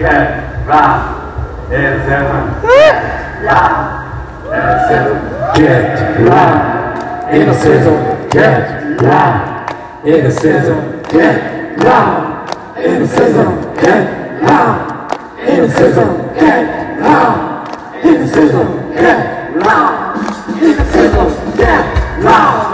Yes, rock, and seven. Rock, and seven. Get rock, in a sizzle. Get rock, in a sizzle. Get rock, in a sizzle. Get rock, in a sizzle. Get rock, in a sizzle. Get rock, in a sizzle. Get rock.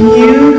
you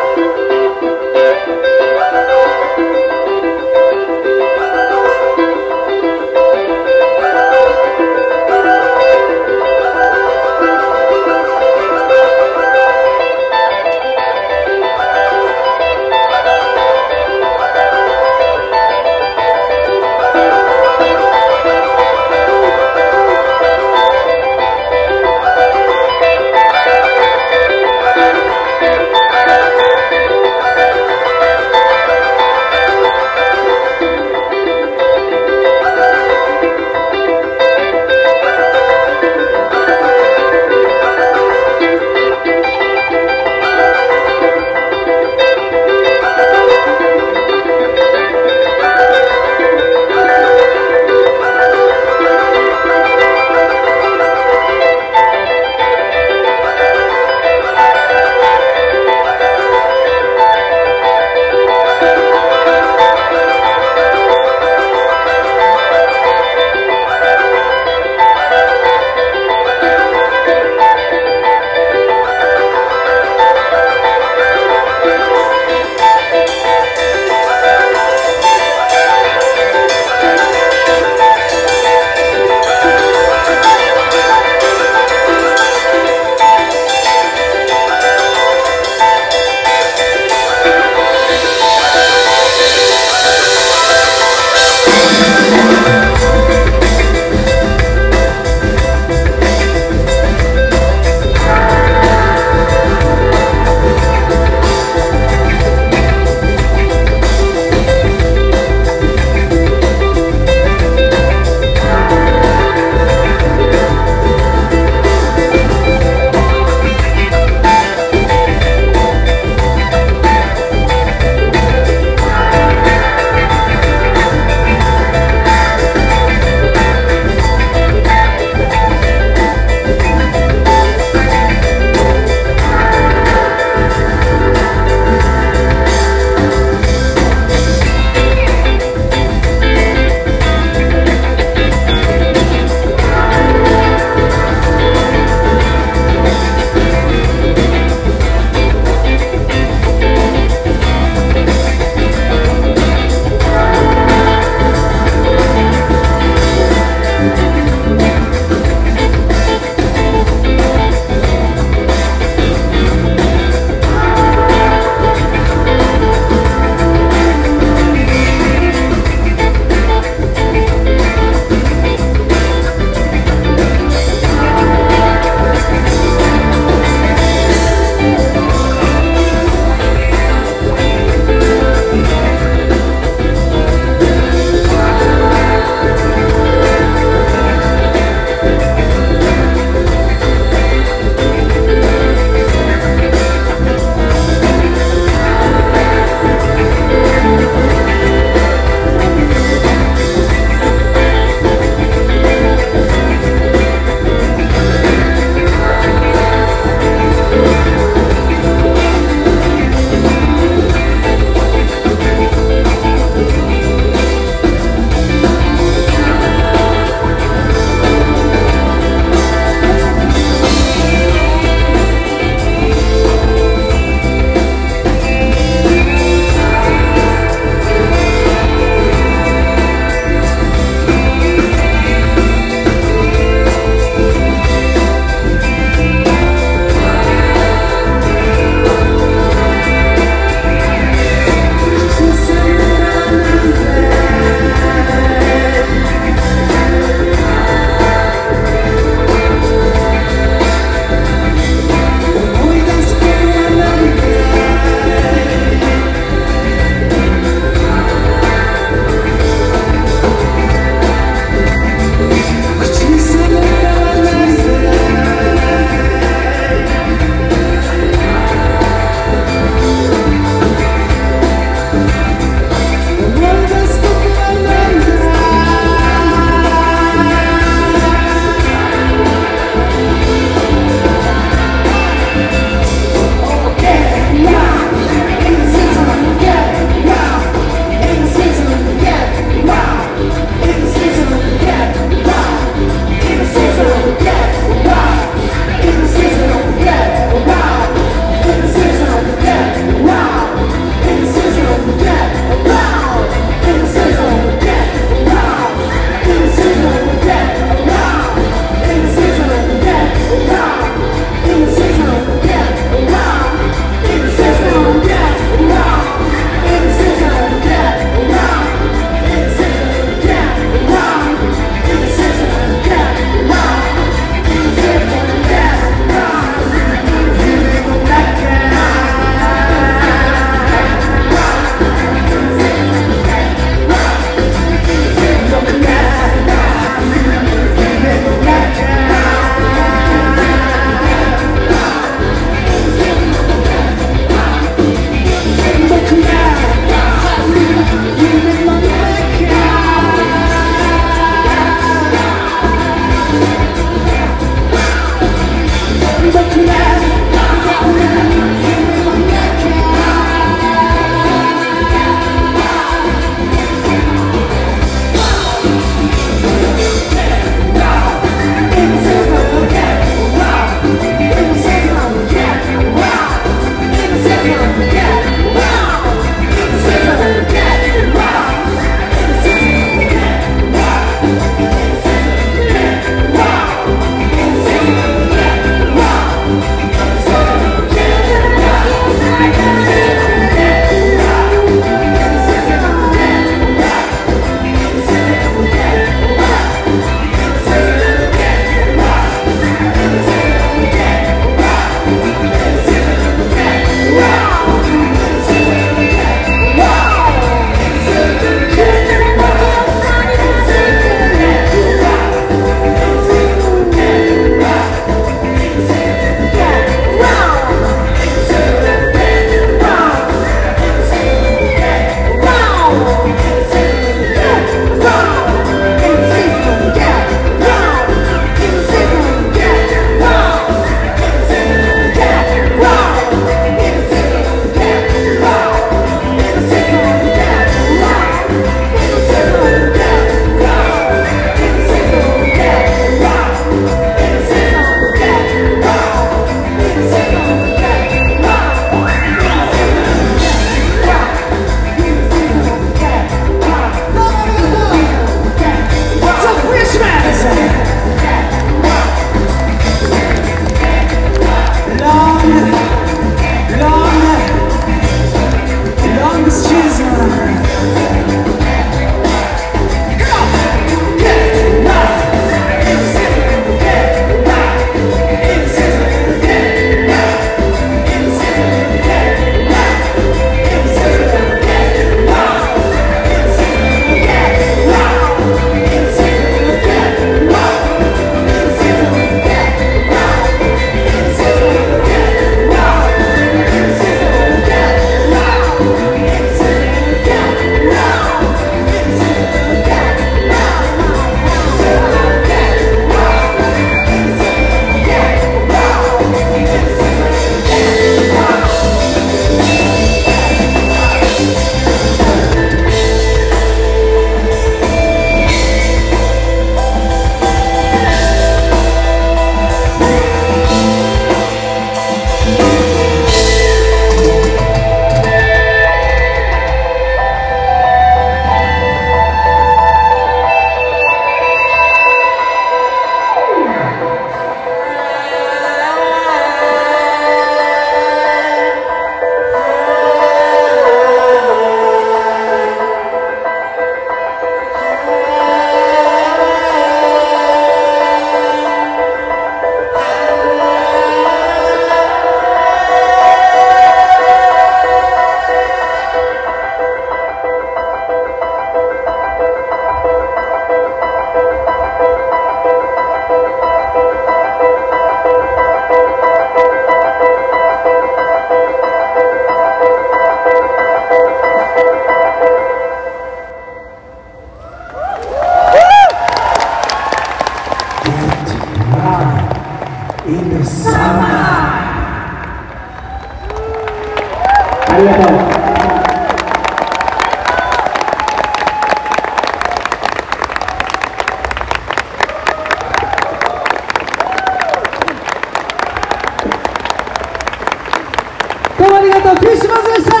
りがとうクリスマスでした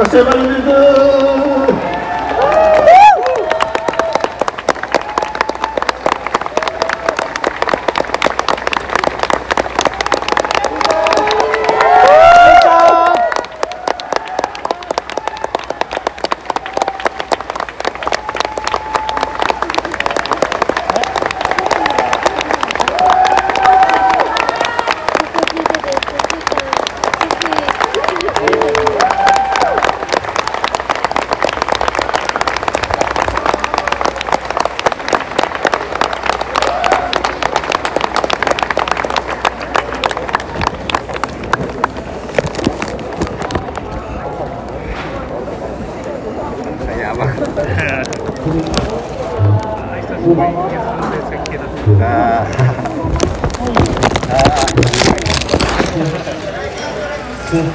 お世話になります。